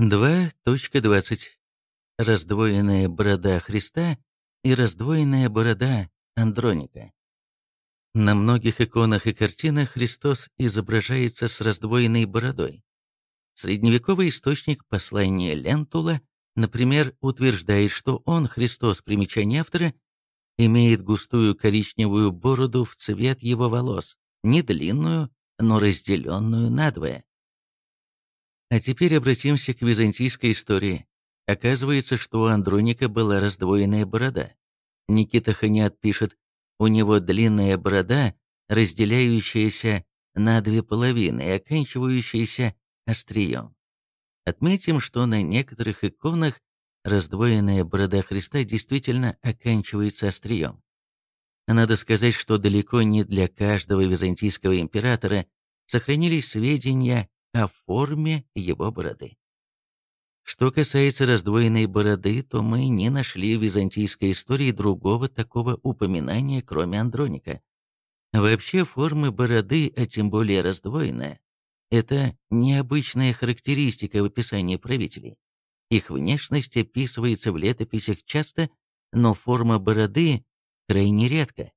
2.20. Раздвоенная борода Христа и раздвоенная борода Андроника. На многих иконах и картинах Христос изображается с раздвоенной бородой. Средневековый источник послания Лентула, например, утверждает, что он, Христос, примечание автора, имеет густую коричневую бороду в цвет его волос, не длинную, но разделенную надвое. А теперь обратимся к византийской истории. Оказывается, что у Андроника была раздвоенная борода. Никита Ханиат пишет, у него длинная борода, разделяющаяся на две половины и оканчивающаяся острием. Отметим, что на некоторых иконах раздвоенная борода Христа действительно оканчивается острием. Надо сказать, что далеко не для каждого византийского императора сохранились сведения о форме его бороды. Что касается раздвоенной бороды, то мы не нашли в византийской истории другого такого упоминания, кроме Андроника. Вообще формы бороды, а тем более раздвоенная, это необычная характеристика в описании правителей. Их внешность описывается в летописях часто, но форма бороды крайне редко.